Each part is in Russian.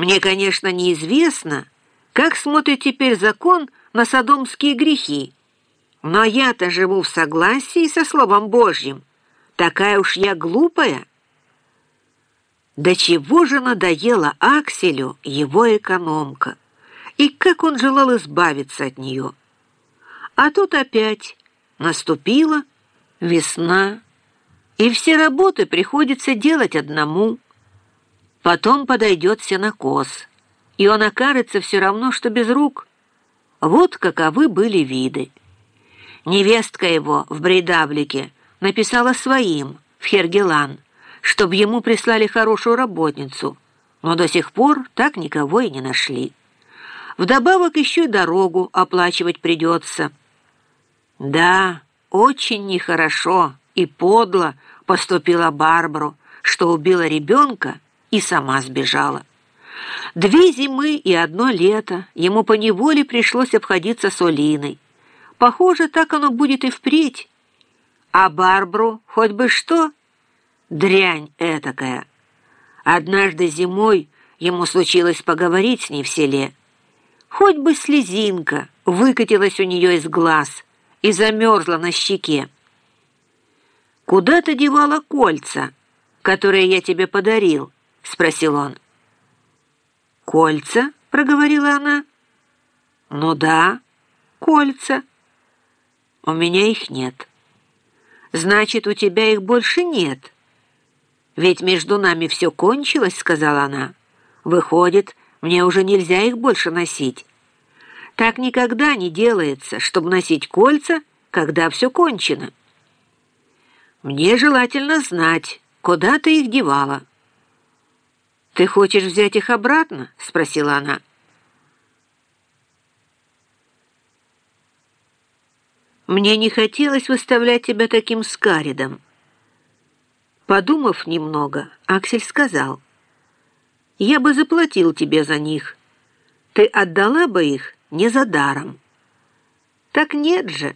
Мне, конечно, неизвестно, как смотрит теперь закон на содомские грехи, но я-то живу в согласии со Словом Божьим. Такая уж я глупая. До чего же надоела Акселю его экономка, и как он желал избавиться от нее. А тут опять наступила весна, и все работы приходится делать одному. Потом подойдет сенокос, и он окажется все равно, что без рук. Вот каковы были виды. Невестка его в Брейдавлике написала своим в Хергелан, чтобы ему прислали хорошую работницу, но до сих пор так никого и не нашли. Вдобавок еще и дорогу оплачивать придется. Да, очень нехорошо и подло поступила Барбару, что убила ребенка и сама сбежала. Две зимы и одно лето ему поневоле пришлось обходиться с Олиной. Похоже, так оно будет и впредь. А Барбру хоть бы что? Дрянь этакая. Однажды зимой ему случилось поговорить с ней в селе. Хоть бы слезинка выкатилась у нее из глаз и замерзла на щеке. «Куда ты девала кольца, которые я тебе подарил?» — спросил он. «Кольца?» — проговорила она. «Ну да, кольца». У меня их нет. Значит, у тебя их больше нет. Ведь между нами все кончилось, сказала она. Выходит, мне уже нельзя их больше носить. Так никогда не делается, чтобы носить кольца, когда все кончено. Мне желательно знать, куда ты их девала. «Ты хочешь взять их обратно?» — спросила она. Мне не хотелось выставлять тебя таким скаридом. Подумав немного, Аксель сказал, «Я бы заплатил тебе за них. Ты отдала бы их не за даром». «Так нет же».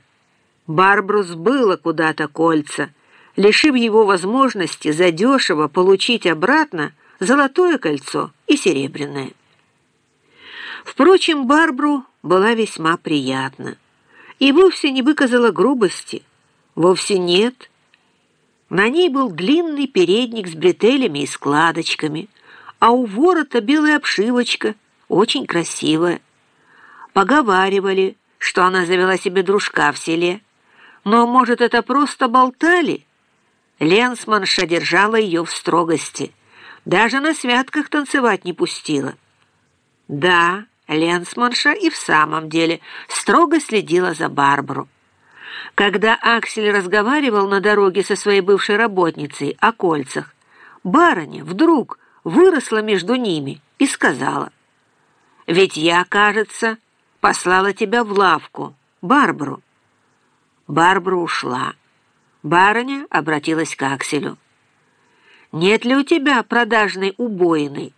Барбрус было куда-то кольца, лишив его возможности задешево получить обратно золотое кольцо и серебряное. Впрочем, Барбру была весьма приятна и вовсе не выказала грубости. Вовсе нет. На ней был длинный передник с бретелями и складочками, а у ворота белая обшивочка, очень красивая. Поговаривали, что она завела себе дружка в селе. Но, может, это просто болтали? Ленсманша держала ее в строгости. Даже на святках танцевать не пустила. Да, Ленсманша и в самом деле строго следила за Барбару. Когда Аксель разговаривал на дороге со своей бывшей работницей о кольцах, барыня вдруг выросла между ними и сказала, «Ведь я, кажется, послала тебя в лавку, Барбару». Барбара ушла. Барыня обратилась к Акселю. «Нет ли у тебя продажной убоиной?»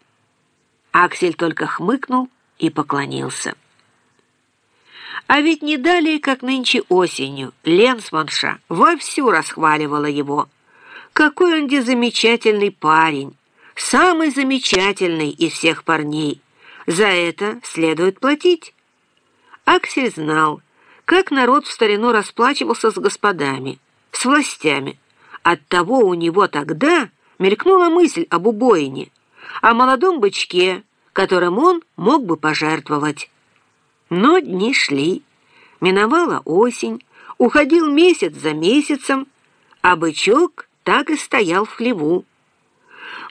Аксель только хмыкнул и поклонился. А ведь не далее, как нынче осенью, Ленсманша вовсю расхваливала его. Какой он замечательный парень, самый замечательный из всех парней. За это следует платить. Аксель знал, как народ в старину расплачивался с господами, с властями. Оттого у него тогда мелькнула мысль об убоине, о молодом бычке, которым он мог бы пожертвовать. Но дни шли, миновала осень, уходил месяц за месяцем, а бычок так и стоял в хлеву.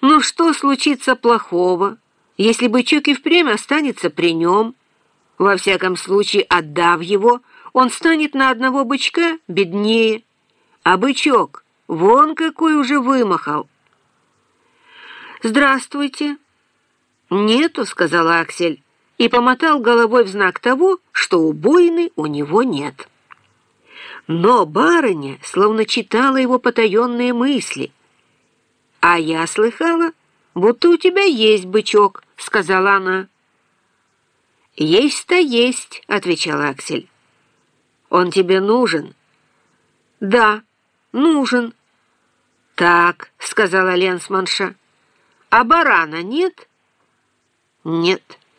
Ну что случится плохого, если бычок и впрямь останется при нем? Во всяком случае, отдав его, он станет на одного бычка беднее. А бычок вон какой уже вымахал. «Здравствуйте!» «Нету», — сказал Аксель, и помотал головой в знак того, что убойны у него нет. Но барыня словно читала его потаенные мысли. «А я слыхала, будто у тебя есть бычок», — сказала она. «Есть-то есть», — отвечал Аксель. «Он тебе нужен?» «Да, нужен». «Так», — сказала Ленсманша. «А барана нет?» Нет.